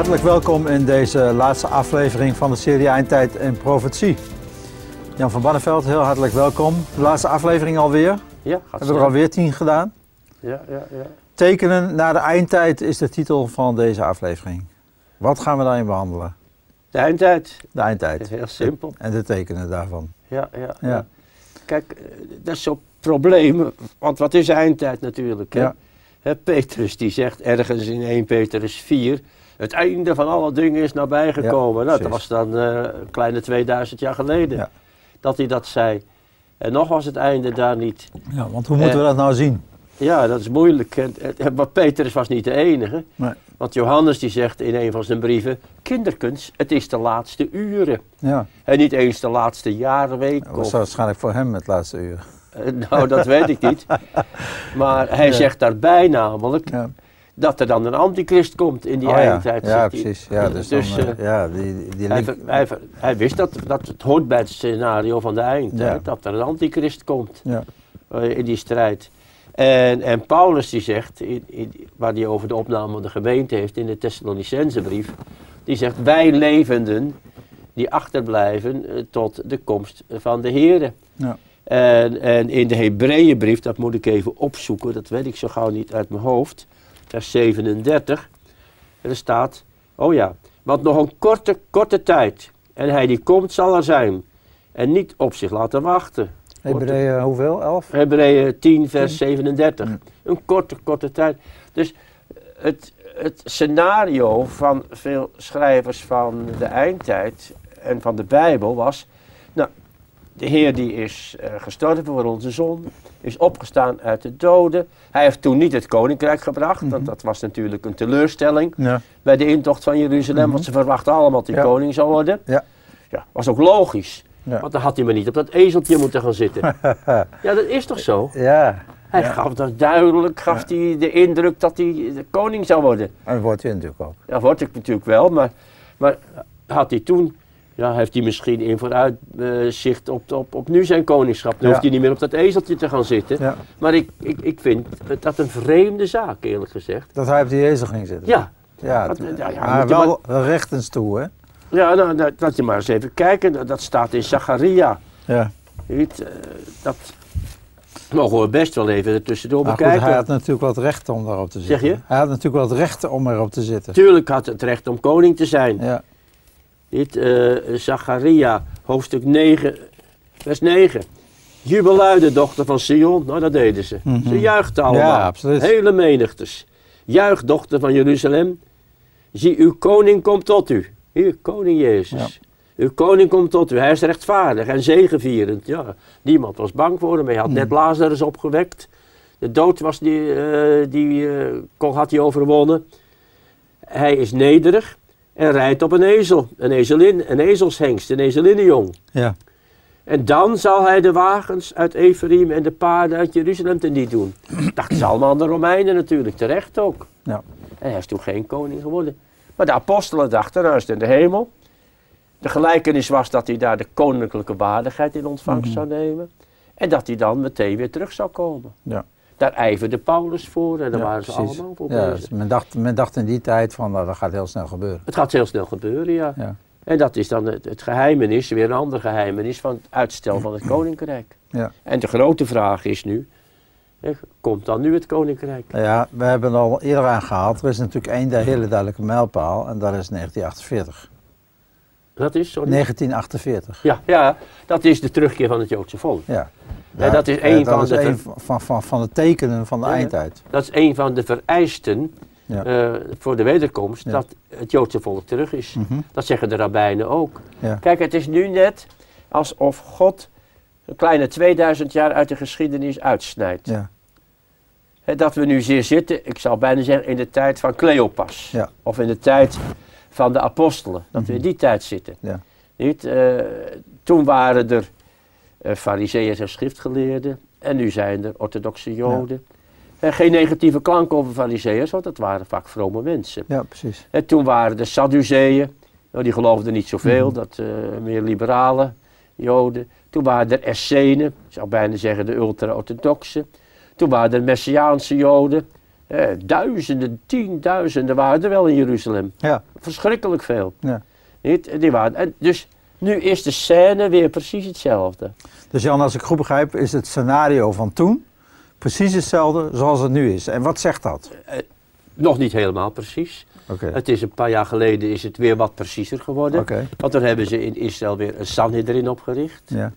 Hartelijk welkom in deze laatste aflevering van de serie Eindtijd en Profetie. Jan van Banneveld, heel hartelijk welkom. De laatste aflevering alweer. Ja, gaat Hebben we er alweer tien gedaan. Ja, ja, ja. Tekenen naar de eindtijd is de titel van deze aflevering. Wat gaan we daarin behandelen? De eindtijd. De eindtijd. Heel simpel. En de tekenen daarvan. Ja, ja, Ja. ja. Kijk, eh, dat is zo'n probleem. Want wat is eindtijd natuurlijk? Hè? Ja. Hè, Petrus die zegt ergens in 1 Petrus 4... Het einde van alle dingen is nabijgekomen. nou, dat was dan eh, een kleine 2000 jaar geleden Ja. dat hij dat zei. En nog was het einde daar niet. Ja, want hoe moeten we Eh. dat nou zien? Ja, dat is moeilijk. Maar Petrus was niet de enige. Nee. Want Johannes die zegt in een van zijn brieven... Kinderkens, het is de laatste uren. Ja, En niet eens de laatste jaren, week. dat was Of, waarschijnlijk voor hem het laatste uur. eh, nou, dat weet ik niet. Maar hij Ja. zegt daarbij namelijk Ja, dat er dan een antichrist komt in die Oh ja. eindtijd. ja hij. precies. Ja, dus, Dus, dan, eh, ja, die, die, hij, wist dat, dat het hoort bij het scenario van de eindtijd. Ja. Dat er een antichrist komt ja, eh, in die strijd. En, en Paulus die zegt, in, in- waar hij over de opname van de gemeente heeft in de Thessalonicensebrief, die zegt wij levenden die achterblijven eh, tot de komst van de Here. ja. En, en in de Hebreeënbrief, dat moet ik even opzoeken, dat weet ik zo gauw niet uit mijn hoofd, vers 37, er staat, oh ja, want nog een korte, korte tijd, en hij die komt zal er zijn, en niet op zich laten wachten. Hebreeën hoeveel? Elf? Hebreeën 10, vers 37. Mm. Een korte, korte tijd. Dus het, het scenario van veel schrijvers van de eindtijd en van de Bijbel was... De Heer die is eh, gestorven voor onze zon, is opgestaan uit de doden. Hij heeft toen niet het koninkrijk gebracht, Mhm. want dat was natuurlijk een teleurstelling Ja, bij de intocht van Jeruzalem, Mhm. want ze verwachten allemaal dat hij Ja. koning zou worden. Ja. ja, was ook logisch. Want dan had hij maar niet op dat ezeltje moeten gaan zitten. Ja, dat is toch zo? ja. Hij gaf dat duidelijk, gaf hij de indruk dat hij de koning zou worden. En dat wordt hij natuurlijk ook. Dat wordt ik natuurlijk wel, maar, maar had hij toen, ja, heeft hij misschien in vooruitzicht op, op, op nu zijn koningschap. Dan Ja. hoeft hij niet meer op dat ezeltje te gaan zitten. Ja. Maar ik, ik, ik vind dat een vreemde zaak, eerlijk gezegd. Dat hij op die ezel ging zitten. Ja, Ja, het- ja, ja, maar wel wel rechtens toe, hè? ja nou, nou, laat je maar eens even kijken. Dat- Dat staat in Zacharia. Ja. Niet, eh, dat mogen we best wel even tussendoor Maar goed, bekijken. hij had natuurlijk wel het recht om daarop te zitten. Zeg je? Hij had natuurlijk wel het recht om erop te zitten. Tuurlijk had het recht om koning te zijn. Ja, Dit, eh Zacharia, hoofdstuk 9, vers 9. Jubelluide, dochter van Sion. Nou, dat deden ze. Mhm. Ze juichten allemaal. Ja. Hele menigtes. Juich, dochter van Jeruzalem. Zie, uw koning komt tot u. Hier, koning Jezus. Uw koning komt tot u. Hij is rechtvaardig en zegevierend. Ja, niemand was bang voor hem. Hij had net Lazarus opgewekt. De dood was die, eh, die eh, had hij overwonnen. Hij is nederig en rijdt op een ezel. Een ezelin, een ezelshengst, een ezelinnenjong. ja. En dan zal hij de wagens uit Ephraim en de paarden uit Jeruzalem teniet doen. Dachten ze allemaal aan de Romeinen natuurlijk, terecht ook. ja. En hij is toen geen koning geworden. Maar de apostelen dachten, nou is het in de hemel. De gelijkenis was dat hij daar de koninklijke waardigheid in ontvangst Mhm. zou nemen. En dat hij dan meteen weer terug zou komen. Ja. Daar ijverde Paulus voor en daar Ja, waren ze precies. allemaal voor Ja, bezig. dus men, dacht, men dacht in die tijd van, nou, dat gaat heel snel gebeuren. Het gaat heel snel gebeuren, ja. Ja. En dat is dan het, het geheimenis, weer een ander geheimenis van het uitstel van het koninkrijk. Ja. En de grote vraag is nu, hè, komt dan nu het koninkrijk? Nou ja, we hebben het al eerder aangehaald. Er is natuurlijk één hele duidelijke mijlpaal en dat is 1948. Dat is, sorry. 1948. Ja, ja, dat is de terugkeer van het Joodse volk. Ja. Ja, dat is eh, één dat van de van, van, van de tekenen van de Ja, eindtijd. Dat is een van de vereisten eh, voor de wederkomst, dat het Joodse volk terug is. Mhm. Dat zeggen de rabbijnen ook. Kijk, het is nu net alsof God een kleine 2000 jaar uit de geschiedenis uitsnijdt. Dat we nu zeer zitten, ik zou bijna zeggen, in de tijd van Cleopas. Of in de tijd van de apostelen. Dat we in die tijd zitten. Ja. Niet? Eh, toen waren er uh, fariseeërs en schriftgeleerden. En nu zijn er orthodoxe joden. En geen negatieve klank over fariseeërs, want dat waren vaak vrome mensen. ja, precies. En toen waren de Sadduceeën. Nou, die geloofden niet zoveel, Mhm. dat eh, meer liberale joden. Toen waren er Essenen, ik zou bijna zeggen de ultra-orthodoxe. Toen waren er Messiaanse joden. Eh, duizenden, tienduizenden waren er wel in Jeruzalem. Ja, Verschrikkelijk veel. ja. Niet? Die waren, en dus nu is de scène weer precies hetzelfde. Dus Jan, als ik goed begrijp, is het scenario van toen precies hetzelfde zoals het nu is. En wat zegt dat? Nog niet helemaal precies. Oké. Het is een paar jaar geleden is het weer wat preciezer geworden. Want dan hebben ze in Israël weer een Sanhedrin opgericht. Ja.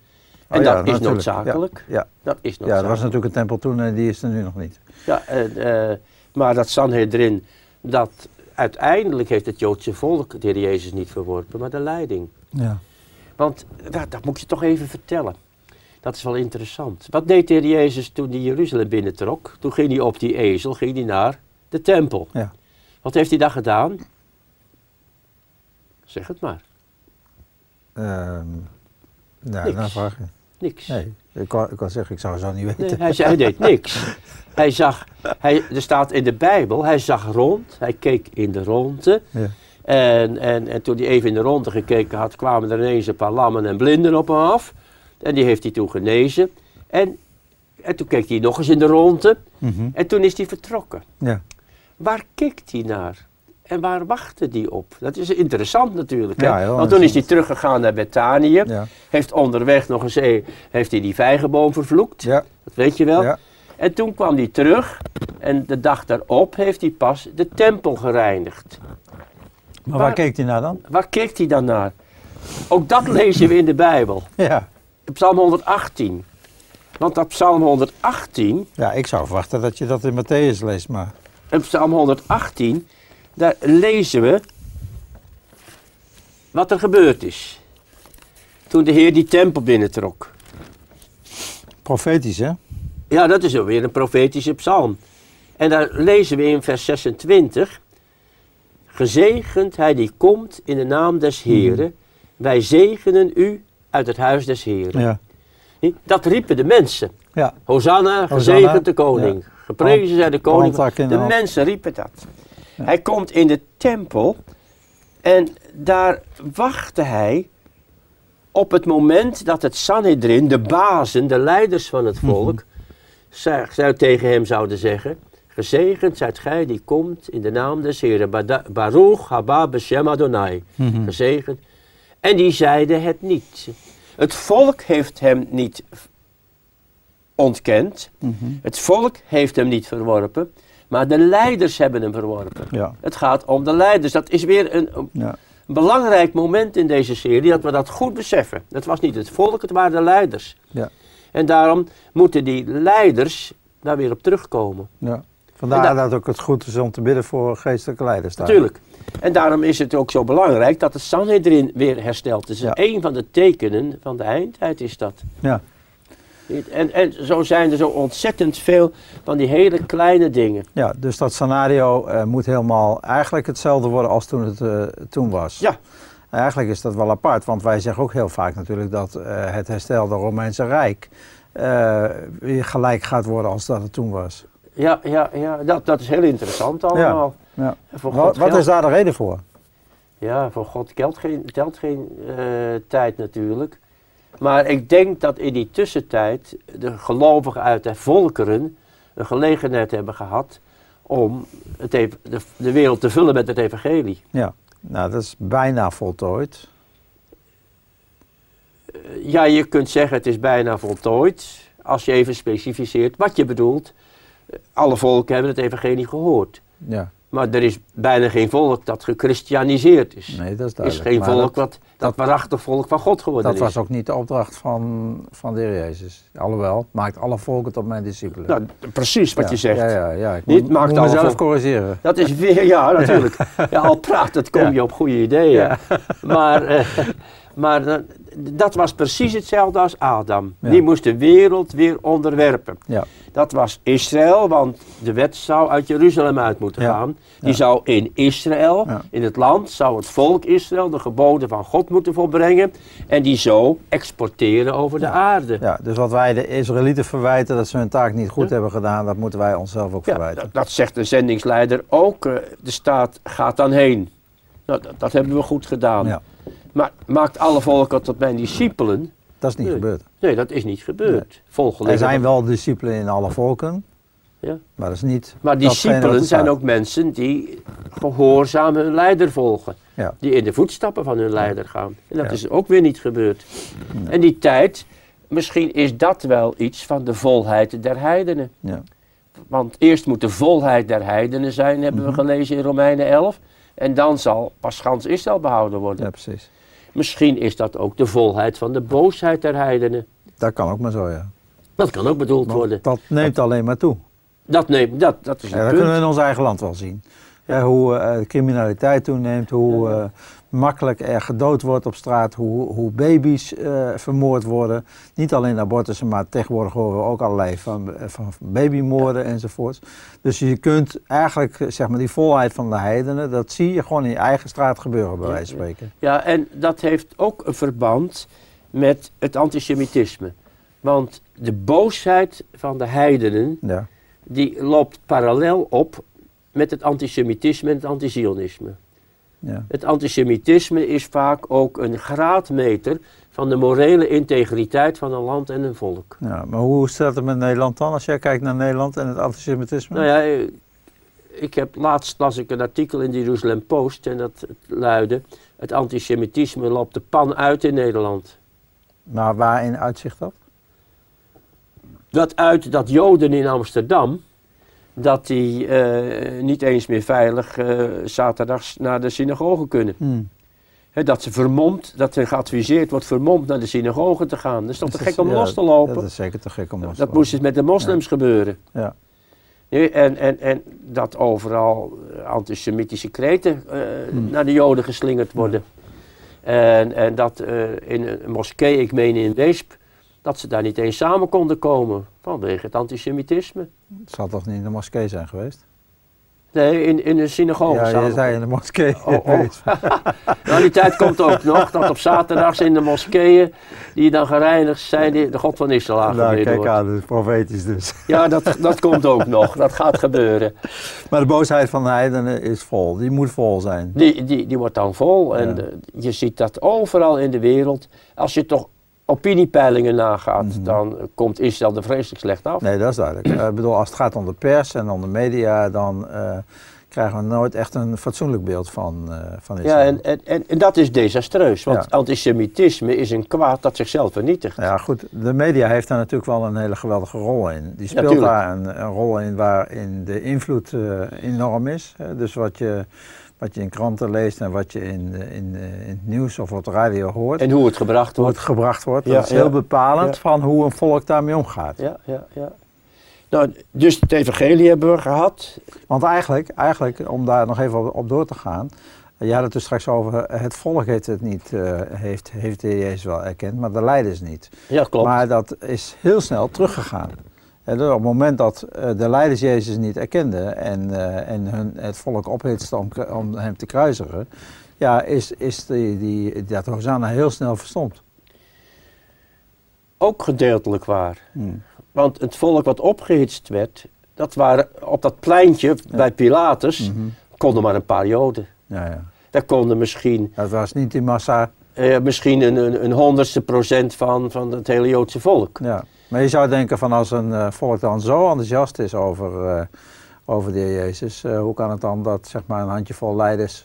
En Oh ja, dat is natuurlijk. noodzakelijk. Ja, Dat is ja. ja, er was noodzakelijk. natuurlijk een tempel toen en die is er nu nog niet. Ja, en, eh, maar dat Sanhedrin, dat uiteindelijk heeft het Joodse volk de Heer Jezus niet verworpen, maar de leiding. Ja. Want dat, dat moet je toch even vertellen. Dat is wel interessant. Wat deed de Heer Jezus toen hij Jeruzalem binnentrok? Toen ging hij op die ezel, ging hij naar de tempel. Ja. Wat heeft hij dan gedaan? Zeg het maar. Ehm nou, Niks. dan vraag je. Niks. Nee, ik kan, ik kan zeggen, ik zou zo niet weten. Nee, hij, zei- hij deed niks. Hij zag, hij, er staat in de Bijbel, hij zag rond, hij keek in de ronde. Ja. En, en, en toen hij even in de ronde gekeken had, kwamen er ineens een paar lammen en blinden op hem af. En die heeft hij toen genezen. En, en toen keek hij nog eens in de ronde. Mhm. En toen is hij vertrokken. ja. Waar keek hij naar? En waar wachtte hij op? Dat is interessant natuurlijk. Ja, Want toen is hij teruggegaan naar Betanië. Ja. Heeft onderweg nog eens eh, heeft hij die vijgenboom vervloekt. Ja. Dat weet je wel. Ja. En toen kwam hij terug. En de dag daarop heeft hij pas de tempel gereinigd. Maar waar Waar- keek hij naar dan? Waar keek hij dan naar? Ook dat lezen we in de Bijbel. Ja. Psalm 118. Want op Psalm 118, ja, ik zou verwachten dat je dat in Matthäus leest, maar... in Psalm 118, daar lezen we wat er gebeurd is. Toen de Heer die tempel binnentrok. Profetisch, hè? Ja, dat is ook weer een profetische psalm. En daar lezen we in vers 26. Gezegend hij die komt in de naam des Heren. Wij zegenen u uit het huis des Heren. Ja. Dat riepen de mensen. Ja. Hosanna, gezegend de koning. Geprezen zij de koning. De mensen riepen dat. Ja. Hij komt in de tempel en daar wachtte hij op het moment dat het Sanhedrin, de bazen, de leiders van het volk, zij, zij tegen hem zouden zeggen, gezegend zijt gij die komt in de naam des Heren, Bada- Baruch haba beshem Adonai, Mhm. gezegend. En die zeiden het niet. Het volk heeft hem niet ontkend, Mhm. het volk heeft hem niet verworpen, maar de leiders hebben hem verworpen. Ja. Het gaat om de leiders. Dat is weer een, een Ja. belangrijk moment in deze serie, dat we dat goed beseffen. Het was niet het volk, het waren de leiders. Ja. En daarom moeten die leiders daar weer op terugkomen. ja. Vandaar En dat ook het goed is om te bidden voor geestelijke leiders. daar. Natuurlijk. En daarom is het ook zo belangrijk dat de Sanhedrin weer hersteld is. Ja. Een van de tekenen van de eindtijd is dat. Ja. En, en zo zijn er zo ontzettend veel van die hele kleine dingen. ja, dus dat scenario eh, moet helemaal eigenlijk hetzelfde worden als toen het eh, toen was. Ja. Eigenlijk is dat wel apart, want wij zeggen ook heel vaak natuurlijk dat eh, het herstelde Romeinse Rijk weer gelijk gaat worden als dat het toen was. Ja, ja, ja dat, dat is heel interessant allemaal. Ja. Voor Wat, wat is daar de reden voor? Ja, voor God telt geen, telt geen eh, tijd natuurlijk. Maar ik denk dat in die tussentijd de gelovigen uit de volkeren een gelegenheid hebben gehad om het de, de wereld te vullen met het evangelie. Ja, nou dat is bijna voltooid. Eh, ja, je kunt zeggen het is bijna voltooid als je even specificeert wat je bedoelt. Alle volken hebben het evangelie gehoord. Ja, Maar er is bijna geen volk dat gechristianiseerd is. nee, dat is er is duidelijk. geen Maar volk dat, wat dat waarachtig volk van God geworden dat is. was ook niet de opdracht van, van de Heer Jezus. Alhoewel, maakt alle volken tot mijn discipelen. Nou, precies wat Ja, je zegt. Ja, ja, ja. Ik Niet maakt moet mezelf volk- corrigeren. Dat is weer, ja, natuurlijk. Ja, al praat het, kom je op goede ideeën. Maar, eh, maar eh, dat was precies hetzelfde als Adam. Ja. Die moest de wereld weer onderwerpen. Ja. Dat was Israël, want de wet zou uit Jeruzalem uit moeten Ja. gaan. Die Ja. zou in Israël, Ja. in het land, zou het volk Israël de geboden van God moeten volbrengen. En die zo exporteren over de aarde. Ja, dus wat wij de Israëlieten verwijten dat ze hun taak niet goed Ja. hebben gedaan, dat moeten wij onszelf ook Ja, verwijten. dat, dat zegt de zendingsleider ook. eh, de staat gaat dan heen. Nou, dat, dat hebben we goed gedaan. Maar maakt alle volken tot mijn discipelen? Dat is niet Nee. gebeurd. Nee, dat is niet gebeurd. Volgelingen Er zijn wel discipelen in alle volken, Ja. Maar dat is niet. Maar discipelen zijn ook mensen die gehoorzaam hun leider volgen. Ja. Die in de voetstappen van hun leider gaan. En dat Ja. is ook weer niet gebeurd. En die tijd, misschien is dat wel iets van de volheid der heidenen. Ja. Want eerst moet de volheid der heidenen zijn, hebben Mhm. we gelezen in Romeinen 11. En dan zal pas gans Israël behouden worden. ja, precies. Misschien is dat ook de volheid van de boosheid der heidenen. Dat kan ook maar zo, ja. Dat kan ook bedoeld Want worden. dat neemt alleen maar toe. Dat, neemt, dat, dat is Ja, dat punt. kunnen we in ons eigen land wel zien. Ja, hoe eh, criminaliteit toeneemt, hoe eh, makkelijk er gedood wordt op straat, hoe, hoe baby's eh, vermoord worden. Niet alleen abortussen, maar tegenwoordig horen we ook allerlei van, van babymoorden enzovoort. Dus je kunt eigenlijk, zeg maar, die volheid van de heidenen, dat zie je gewoon in je eigen straat gebeuren, bij wijze van spreken. Ja, en dat heeft ook een verband met het antisemitisme. Want de boosheid van de heidenen, Ja, die loopt parallel op met het antisemitisme en het antizionisme. ja. Het antisemitisme is vaak ook een graadmeter van de morele integriteit van een land en een volk. ja. Maar hoe staat het met Nederland dan, als jij kijkt naar Nederland en het antisemitisme? Nou ja, eh, ik heb laatst las ik een artikel in de Jeruzalem Post en dat luidde: het antisemitisme loopt de pan uit in Nederland. Maar waarin uitzicht dat? Dat uit dat Joden in Amsterdam, dat die eh, niet eens meer veilig eh, zaterdags naar de synagoge kunnen. Hmm. Dat ze vermomd, dat er geadviseerd wordt vermomd naar de synagoge te gaan. Dat is toch te Dat gek is- om ja, los te lopen? Dat is zeker te gek om los dat te lopen. moest dus met de moslims gebeuren. Ja. En, en, en dat overal eh, antisemitische kreten Hmm. naar de Joden geslingerd worden. En, en dat in een moskee, ik meen in Weesp, dat ze daar niet eens samen konden komen vanwege het antisemitisme. Het zal toch niet in de moskee zijn geweest? Nee, in, in een synagoge ja, je zei in de moskee. Oh, oh. Nou, die tijd komt ook nog, dat op zaterdags in de moskeeën, die dan gereinigd zijn, die, de God van Israël nou, aangebeden kijk wordt. aan, is profetisch dus. Ja, dat, dat komt ook nog, dat gaat gebeuren. Maar de boosheid van de heidenen is vol. Die moet vol zijn. Die, die, die wordt dan vol en Ja. je ziet dat overal in de wereld. Als je toch opiniepeilingen nagaat, Mhm. dan komt Israël er vreselijk slecht af. Nee, dat is duidelijk. Eh, Ik bedoel, als het gaat om de pers en om de media, dan eh, krijgen we nooit echt een fatsoenlijk beeld van, eh van Israël. Ja, en, en, en, dat is desastreus, want Ja. antisemitisme is een kwaad dat zichzelf vernietigt. Ja, goed. De media heeft daar natuurlijk wel een hele geweldige rol in. Die speelt daar een, een rol in waarin de invloed enorm is. Dus wat je, wat je in kranten leest en wat je in, eh, in, eh, in het nieuws of op de radio hoort, En hoe het gebracht hoe wordt. het gebracht wordt, Ja, dat is ja. heel bepalend Ja. van hoe een volk daarmee omgaat. Ja, ja, ja. Nou, dus het evangelie hebben we gehad. Want eigenlijk, eigenlijk, om daar nog even op, op door te gaan. Je had het dus straks over, het volk heeft het niet, eh, heeft, heeft de Jezus wel erkend, maar de leiders niet. Ja, klopt. Maar dat is heel snel teruggegaan. En op het moment dat eh, de leiders Jezus niet erkenden en, eh, en hun, het volk ophitste om, om hem te kruisigen, ja, is, is die, die, dat Hosanna heel snel verstomd. Ook gedeeltelijk waar. Hmm. Want het volk wat opgehitst werd, dat waren op dat pleintje bij Pilatus, Mhm. konden maar een paar Joden. Ja, ja. Daar konden misschien, Dat was niet die massa. eh, misschien een, een, een honderdste procent van, van het hele Joodse volk. Ja. Maar je zou denken van als een eh, volk dan zo enthousiast is over, eh, over de Heer Jezus, eh, hoe kan het dan dat zeg maar, een handjevol leiders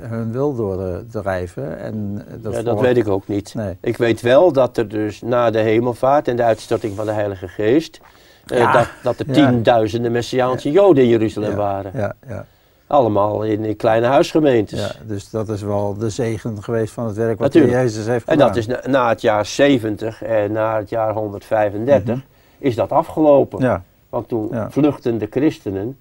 hun wil doordrijven? En dat ja, dat volk- weet ik ook niet. Nee. Ik weet wel dat er dus na de hemelvaart en de uitstorting van de Heilige Geest, Ja, dat, dat er tienduizenden Messiaanse Joden in Jeruzalem waren. Ja, ja, Allemaal in, in kleine huisgemeentes. ja, dus dat is wel de zegen geweest van het werk wat Natuurlijk. Jezus heeft En gedaan. dat is na, na het jaar 70 en na het jaar 135 is dat afgelopen. Mhm. Ja, Want toen Ja. vluchtten de christenen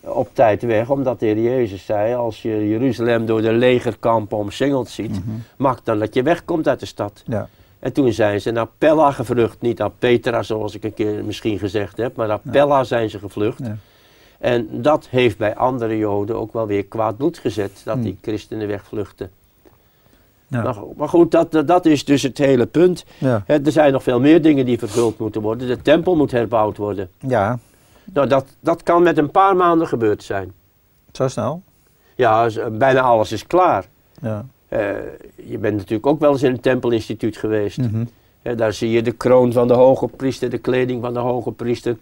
op tijd weg, omdat de Heer Jezus zei, als je Jeruzalem door de legerkampen omsingeld ziet, Mhm. maak dan dat je wegkomt uit de stad. ja, En toen zijn ze naar Pella gevlucht, niet naar Petra zoals ik een keer misschien gezegd heb, maar naar Pella zijn ze gevlucht. En dat heeft bij andere Joden ook wel weer kwaad bloed gezet, dat Hmm. die christenen wegvluchten. Ja. Maar, maar goed, dat, dat is dus het hele punt. ja. Er zijn nog veel meer dingen die vervuld moeten worden. De tempel moet herbouwd worden. ja, Nou, dat, dat kan met een paar maanden gebeurd zijn. zo snel. Ja, bijna alles is klaar. Ja. Eh, je bent natuurlijk ook wel eens in een tempelinstituut geweest. Mhm. Daar zie je de kroon van de hoge priester, de kleding van de hoge priester.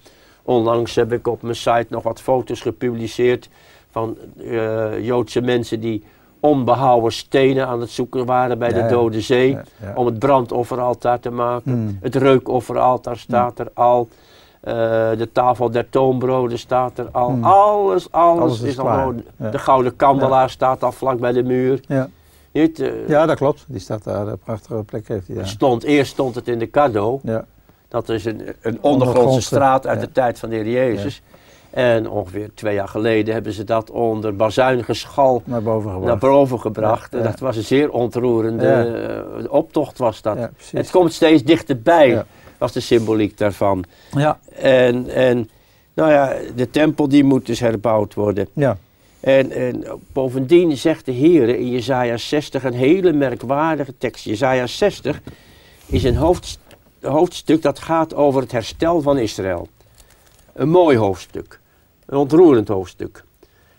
Onlangs heb ik op mijn site nog wat foto's gepubliceerd van eh, Joodse mensen die onbehouden stenen aan het zoeken waren bij Ja, de. Dode Zee. Ja, ja. Om het brandofferaltaar te maken. Hmm. Het reukofferaltaar staat er al. Eh, de tafel der toonbroden staat er al. Hmm. Alles, alles, Alles is is, al. Ja. De gouden kandelaar staat al vlak bij de muur. Ja. Niet, eh, ja, dat klopt. Die staat daar, een prachtige plek heeft hij daar. stond, eerst stond het in de cadeau. Ja. Dat is een, een ondergrondse straat uit ja. de tijd van de Heer Jezus. En ongeveer twee jaar geleden hebben ze dat onder bazuingeschal Naar boven gebracht. naar boven gebracht. Ja, dat was een zeer ontroerende Ja. eh, optocht was dat. Het komt steeds dichterbij, was de symboliek daarvan. Ja, En, en nou ja, de tempel die moet dus herbouwd worden. ja. En, en bovendien zegt de Heer in Jezaja 60 een hele merkwaardige tekst. Jezaja 60 is een hoofd, hoofdstuk dat gaat over het herstel van Israël. Een mooi hoofdstuk. Een ontroerend hoofdstuk.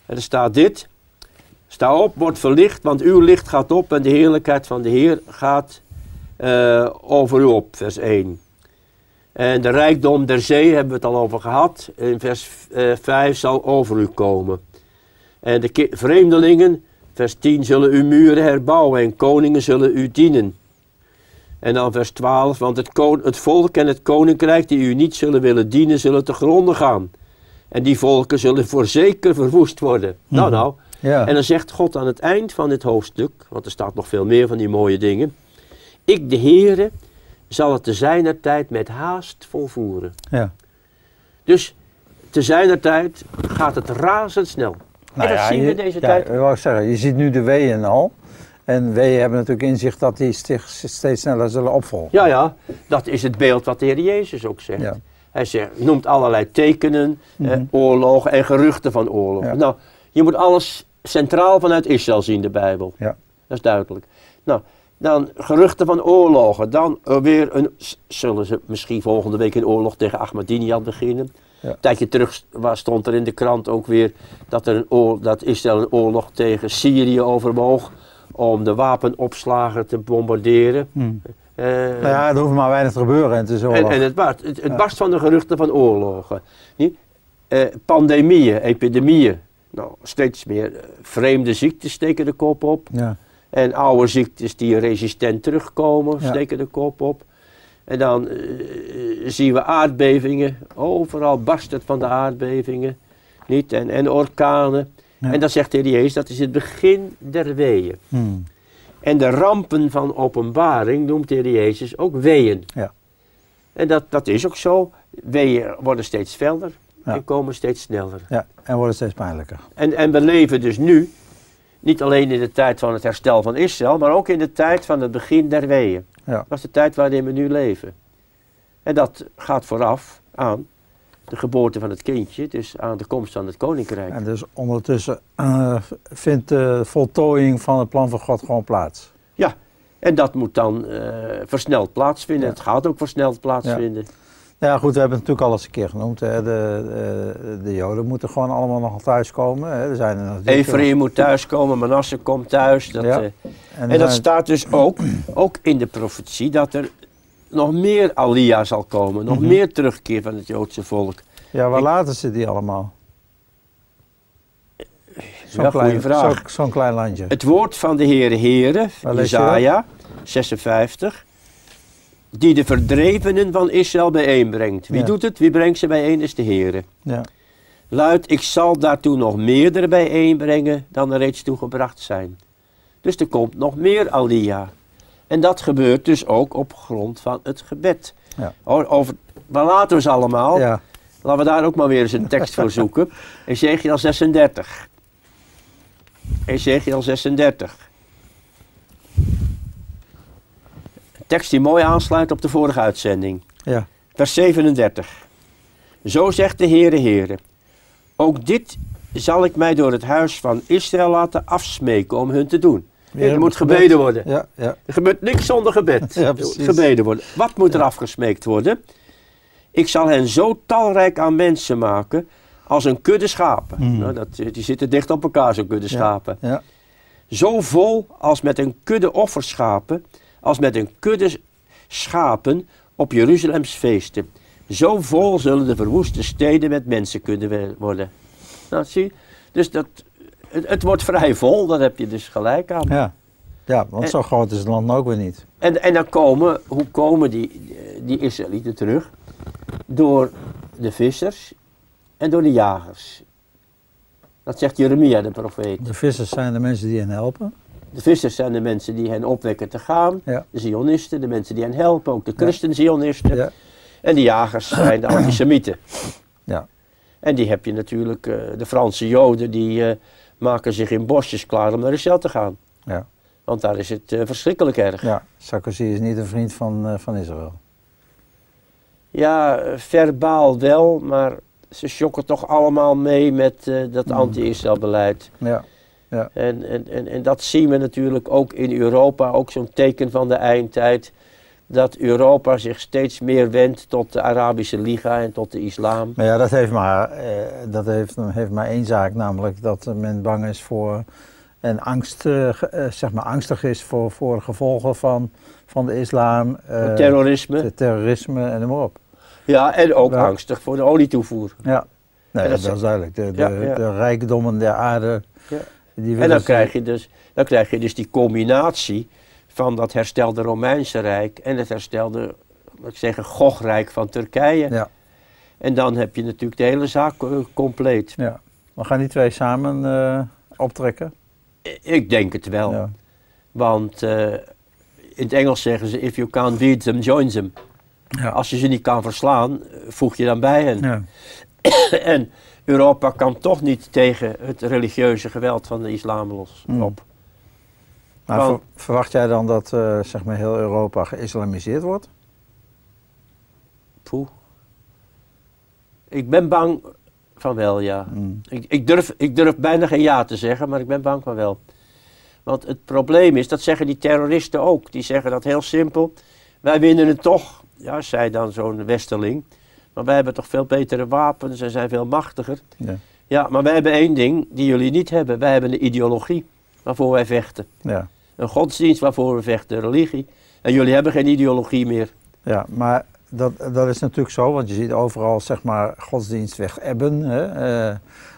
En er staat dit. Sta op, word verlicht, want uw licht gaat op en de heerlijkheid van de Heer gaat eh, over u op. Vers 1. En de rijkdom der zee hebben we het al over gehad. In vers eh, 5 zal over u komen. En de vreemdelingen, vers 10, zullen uw muren herbouwen en koningen zullen u dienen. En dan vers 12, want het, kon- het volk en het koninkrijk die u niet zullen willen dienen, zullen te gronden gaan. En die volken zullen voorzeker verwoest worden. Nou, nou. ja. En dan zegt God aan het eind van dit hoofdstuk, want er staat nog veel meer van die mooie dingen. Ik, de Heere, zal het te zijner tijd met haast volvoeren. ja. Dus te zijner tijd gaat het razendsnel. en dat zien we je- deze ja, tijd. Ik wou zeggen, je ziet nu de weeën al. En weeën hebben natuurlijk inzicht dat die zich steeds sneller zullen opvolgen. Ja, ja, dat is het beeld wat de Heer Jezus ook zegt. Ja. Hij zegt, noemt allerlei tekenen, eh, oorlogen en geruchten van oorlogen. Ja. Nou, je moet alles centraal vanuit Israël zien, de Bijbel. Ja. Dat is duidelijk. Nou, dan geruchten van oorlogen. Dan weer een, zullen ze misschien volgende week een oorlog tegen Ahmadinejad beginnen. Ja. Een tijdje terug stond er in de krant ook weer dat, er een oor, dat Israël een oorlog tegen Syrië overwoog om de wapenopslagen te bombarderen. Hm. Eh, Nou ja, er hoeft maar weinig te gebeuren en het is en, oorlog. en het, barst, het, het Ja. barst van de geruchten van oorlogen. Eh, pandemieën, epidemieën. Nou, steeds meer eh, vreemde ziektes steken de kop op. Ja. En oude ziektes die resistent terugkomen, Ja. steken de kop op. En dan zien we aardbevingen. Overal barst het van de aardbevingen. Niet? En, en orkanen. Ja. En dan zegt de Heer Jezus, dat is het begin der weeën. Hm. En de rampen van openbaring noemt de Heer Jezus ook weeën. Ja. En dat, dat is ook zo. Weeën worden steeds felder Ja. en komen steeds sneller. ja, en worden steeds pijnlijker. En, en we leven dus nu, niet alleen in de tijd van het herstel van Israël, maar ook in de tijd van het begin der weeën. Ja. Dat is de tijd waarin we nu leven. En dat gaat vooraf aan de geboorte van het kindje, dus aan de komst van het koninkrijk. En dus ondertussen eh, vindt de voltooiing van het plan van God gewoon plaats. En dat moet dan eh, versneld plaatsvinden. Ja. Het gaat ook versneld plaatsvinden. Ja goed, we hebben het natuurlijk al eens een keer genoemd. Hè. De, de, de Joden moeten gewoon allemaal nog thuiskomen. Er zijn er Ephraim moet thuiskomen, Manasse komt thuis. Dat, Ja. eh, En, en dat staat dus ook, ook in de profetie dat er nog meer Alia zal komen. Nog Mhm. meer terugkeer van het Joodse volk. Ja, waar Ik- laten ze die allemaal? Zo'n Ja, klein, vraag. zo- zo'n klein landje. Het woord van de Heere Heere, Jezaja 56, die de verdrevenen van Israël bijeenbrengt. Wie Ja. doet het? Wie brengt ze bijeen? Is de Heere. Ja. Luid, ik zal daartoe nog meerdere bijeenbrengen dan er reeds toegebracht zijn. Dus er komt nog meer Alia. En dat gebeurt dus ook op grond van het gebed. Ja. Over, waar laten we ze allemaal? ja. Laten we daar ook maar weer eens een tekst voor zoeken. Ezekiel 36. Ezekiel 36. Een tekst die mooi aansluit op de vorige uitzending. ja. Vers 37. Zo zegt de Heere Heere. Ook dit zal ik mij door het huis van Israël laten afsmeken om hun te doen. Weer er moet het gebed. gebeden worden. Ja, ja. Er gebeurt niks zonder gebed. Ja, gebeden worden. Wat moet er afgesmeekt worden? Ik zal hen zo talrijk aan mensen maken als een kudde schapen. Hmm. Nou, dat, die zitten dicht op elkaar, zo'n kudde schapen. ja. Zo vol als met een kudde offerschapen, als met een kudde schapen op Jeruzalems feesten. Zo vol zullen de verwoeste steden met mensen kunnen worden. Nou, zie? Dus dat, het, het wordt vrij vol, daar heb je dus gelijk aan. Ja, ja want En- zo groot is het land ook weer niet. En, en dan komen, hoe komen die, die Israëlieten terug? Door de vissers en door de jagers. Dat zegt Jeremia, de profeet. De vissers zijn de mensen die hen helpen. De vissers zijn de mensen die hen opwekken te gaan. Ja. De Zionisten, de mensen die hen helpen, ook de christen-Zionisten. Ja. En de jagers zijn de antisemieten. Ja. En die heb je natuurlijk, eh, de Franse Joden, die eh, maken zich in bosjes klaar om naar Israël te gaan. Ja. Want daar is het eh, verschrikkelijk erg. ja, Sarkozy is niet een vriend van, eh, van Israël. Ja, verbaal wel, maar ze schokken toch allemaal mee met eh, dat Mm. anti-Israël beleid. Ja, En, en, en, en dat zien we natuurlijk ook in Europa, ook zo'n teken van de eindtijd. Dat Europa zich steeds meer wendt tot de Arabische Liga en tot de islam. maar ja, dat heeft maar, eh, dat heeft, heeft maar één zaak, namelijk dat men bang is voor en angst, eh, eh, zeg maar angstig is voor, voor gevolgen van, van de islam, eh, Terrorisme. te- terrorisme en noem maar op. Ja, en ook Ja. angstig voor de olietoevoer. Ja, nee, dat dat, is duidelijk. De, de, Ja, ja. de rijkdommen der aarde, Ja. die En dan krijg, je dus, dan krijg je dus die combinatie van dat herstelde Romeinse Rijk en het herstelde, wat ik zeggen, Gochrijk van Turkije. Ja, En dan heb je natuurlijk de hele zaak eh, compleet. ja. We gaan die twee samen eh, optrekken. Ik denk het wel. Ja. Want eh, in het Engels zeggen ze, if you can't beat them, join them. Ja. Als je ze niet kan verslaan, voeg je dan bij hen. Ja. en Europa kan toch niet tegen het religieuze geweld van de islam los Hmm. op. Maar Want- verwacht jij dan dat eh, zeg maar heel Europa geïslamiseerd wordt? Poeh. Ik ben bang van wel, ja. Mm. Ik, ik, durf, ik durf bijna geen ja te zeggen, maar ik ben bang van wel. Want het probleem is, dat zeggen die terroristen ook. Die zeggen dat heel simpel. Wij winnen het toch. Ja, zei dan zo'n westerling. Maar wij hebben toch veel betere wapens en zijn veel machtiger. Ja. Ja, maar wij hebben één ding die jullie niet hebben. Wij hebben een ideologie waarvoor wij vechten. Ja. Een godsdienst waarvoor we vechten, religie. En jullie hebben geen ideologie meer. ja, maar dat, dat is natuurlijk zo, want je ziet overal zeg maar godsdienst weg ebben. Hè? Eh,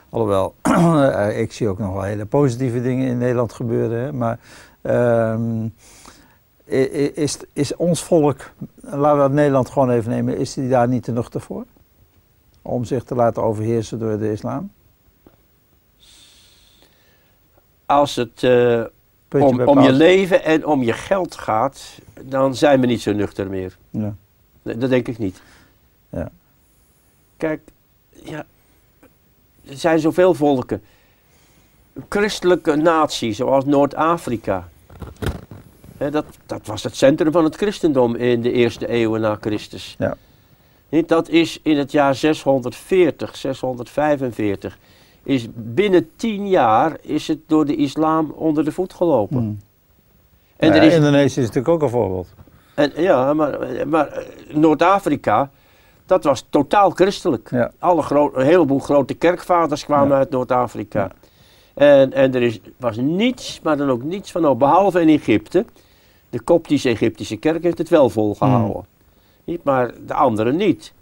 alhoewel, eh, ik zie ook nog wel hele positieve dingen in Nederland gebeuren. Hè? Maar ehm, is, is ons volk, laten we dat Nederland gewoon even nemen, is die daar niet te nuchter voor? Om zich te laten overheersen door de islam? Als het eh, om, om je leven en om je geld gaat, dan zijn we niet zo nuchter meer. Ja. Nee, Dat denk ik niet. Ja. Kijk, ja, er zijn zoveel volken. Een christelijke natie zoals Noord-Afrika. Dat, dat was het centrum van het christendom in de eerste eeuwen na Christus. Ja. Dat is in het jaar 640, 645. Is binnen tien jaar is het door de islam onder de voet gelopen. Hmm. En Nou ja, is, Indonesië is natuurlijk ook een voorbeeld. en, ja, maar, maar eh, Noord-Afrika, dat was totaal christelijk. Ja. Alle gro- een heleboel grote kerkvaders kwamen Ja. uit Noord-Afrika. En, en er is, was niets, maar dan ook niets van, oh, behalve in Egypte. De Koptische-Egyptische kerk heeft het wel volgehouden. Niet, maar de anderen niet.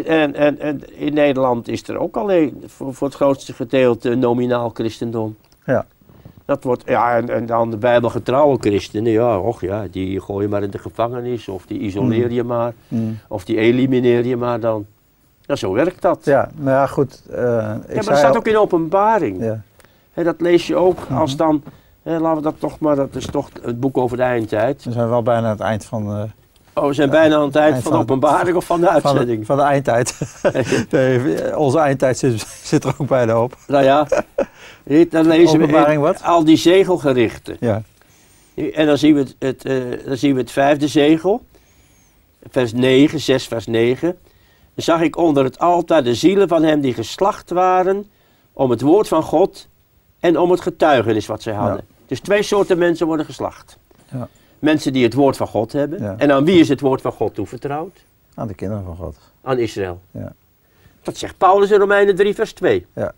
En, en, en in Nederland is er ook alleen voor, voor het grootste gedeelte nominaal christendom. Ja. Dat wordt, ja, en, en dan de bijbelgetrouwe christenen, ja, och ja, die gooi je maar in de gevangenis, of die isoleer Hmm. je maar, Hmm. of die elimineer je maar dan. Ja, zo werkt dat. Ja, maar ja, goed. eh, ik Ja, maar dat staat al- ook in openbaring. Ja, dat lees je ook Mhm. als dan, laten we dat toch maar, dat is toch het boek over de eindtijd. we zijn wel bijna aan het eind van, eh, Oh, we zijn bijna aan het eind eind van de openbaring of van de van, de, uitzending. van de eindtijd. Nee, onze eindtijd zit, zit er ook bijna op. Nou ja, dan lezen we wat? al die zegelgerichten. Ja, En dan zien we het, het, eh, dan zien we het vijfde zegel, vers 9, 6 vers 9. Dan zag ik onder het altaar de zielen van hem die geslacht waren om het woord van God en om het getuigenis wat zij hadden. Dus twee soorten mensen worden geslacht. Ja. Mensen die het woord van God hebben. Ja. En aan wie is het woord van God toevertrouwd? aan de kinderen van God. Aan Israël. Ja. Dat zegt Paulus in Romeinen 3 vers 2. Ja.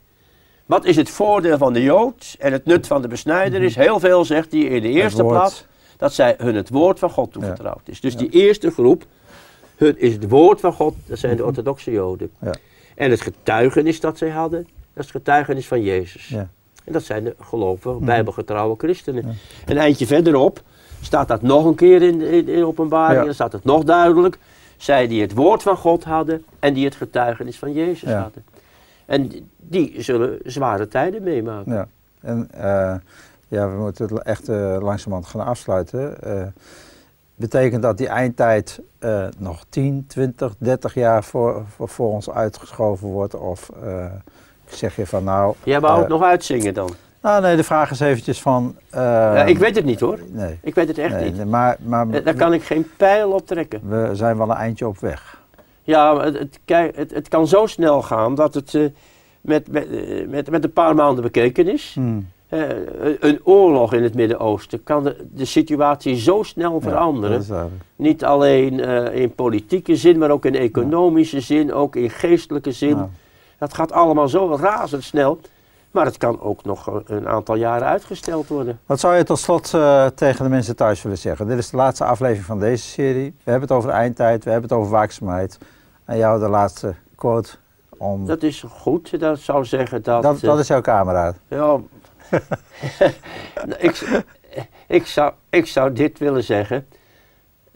Wat is het voordeel van de Jood en het nut van de besnijder is heel veel, zegt hij in de eerste plaats, dat zij hun het woord van God toevertrouwd is. Dus die eerste groep, Hun is het woord van God, dat zijn de orthodoxe Joden. Ja. En het getuigenis dat zij hadden, dat is het getuigenis van Jezus. Ja. En dat zijn de gelovige, bijbelgetrouwe christenen. Een eindje verderop staat dat nog een keer in, in, in openbaring, Ja. dan staat het nog duidelijk. Zij die het woord van God hadden en die het getuigenis van Jezus Ja. hadden. En die zullen zware tijden meemaken. Ja, en eh, ja, we moeten het echt eh, langzamerhand gaan afsluiten. Eh, betekent dat die eindtijd nog 10, 20, 30 jaar voor, voor, voor ons uitgeschoven wordt? Of zeg je van nou... Jij wou het nog uitzingen dan? Nou nee, de vraag is eventjes van... ja, ik weet het niet hoor. Nee, Ik weet het echt nee, niet. maar, maar Eh, Daar kan ik geen pijl op trekken. we zijn wel een eindje op weg. Ja, het, het, kijk, het, het kan zo snel gaan dat het eh, met, met, eh, met, met een paar maanden bekeken is. Hmm. Een- oorlog in het Midden-Oosten kan de, de situatie zo snel veranderen. Niet alleen in politieke zin, maar ook in economische zin, ook in geestelijke zin. Dat gaat allemaal zo razendsnel. Maar het kan ook nog een- aantal jaren uitgesteld worden. Wat zou je tot slot eh, tegen de mensen thuis willen zeggen? Dit is de laatste aflevering van deze serie. We hebben het over eindtijd, we hebben het over waakzaamheid. En jou de laatste quote om... Dat is goed. Dat zou zeggen dat. dat, eh, dat is jouw camera. Ja. ik, ik, zou, ik zou dit willen zeggen.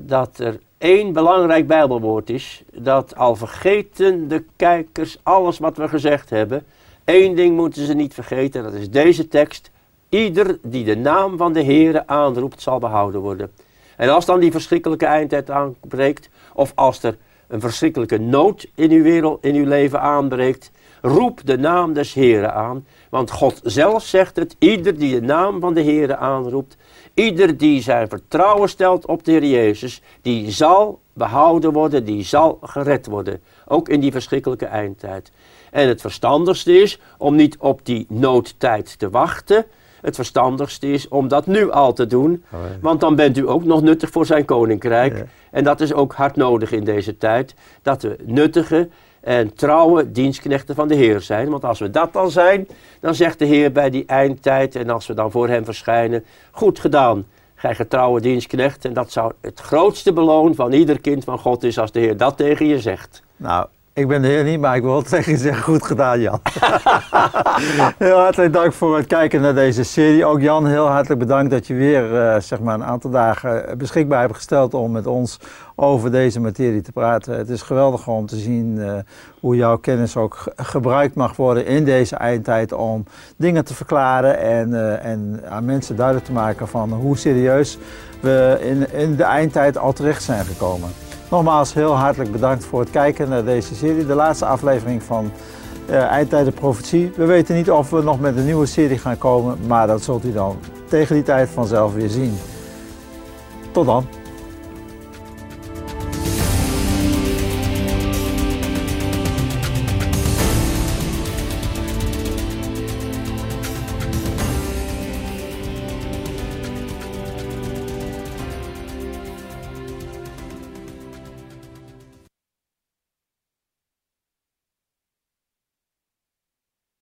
Dat er één belangrijk Bijbelwoord is. Dat al vergeten de kijkers alles wat we gezegd hebben. Één ding moeten ze niet vergeten. Dat is deze tekst. Ieder die de naam van de Heere aanroept zal behouden worden. En als dan die verschrikkelijke eindtijd aanbreekt. Of als er een verschrikkelijke nood in uw wereld, in uw leven aanbreekt. Roep de naam des Heeren aan. Want God zelf zegt het, ieder die de naam van de Heere aanroept, ieder die zijn vertrouwen stelt op de Heer Jezus, die zal behouden worden, die zal gered worden. Ook in die verschrikkelijke eindtijd. En het verstandigste is om niet op die noodtijd te wachten. Het verstandigste is om dat nu al te doen. Want dan bent u ook nog nuttig voor zijn koninkrijk. Ja. En dat is ook hard nodig in deze tijd. Dat we nuttige en trouwe dienstknechten van de Heer zijn. Want als we dat dan zijn, dan zegt de Heer bij die eindtijd. En als we dan voor hem verschijnen. Goed gedaan, gij getrouwe dienstknecht. En dat zou het grootste beloon van ieder kind van God is als de Heer dat tegen je zegt. Nou, ik ben de heer niet, maar ik wil tegen zeggen, goed gedaan Jan. heel hartelijk dank voor het kijken naar deze serie. Ook Jan, heel hartelijk bedankt dat je weer eh, zeg maar een aantal dagen beschikbaar hebt gesteld om met ons over deze materie te praten. Het is geweldig om te zien eh, hoe jouw kennis ook ge- gebruikt mag worden in deze eindtijd om dingen te verklaren en, eh, en aan mensen duidelijk te maken van hoe serieus we in, in de eindtijd al terecht zijn gekomen. Nogmaals heel hartelijk bedankt voor het kijken naar deze serie, de laatste aflevering van eh Eindtijden Profetie. We weten niet of we nog met een nieuwe serie gaan komen, maar dat zult u dan tegen die tijd vanzelf weer zien. Tot dan.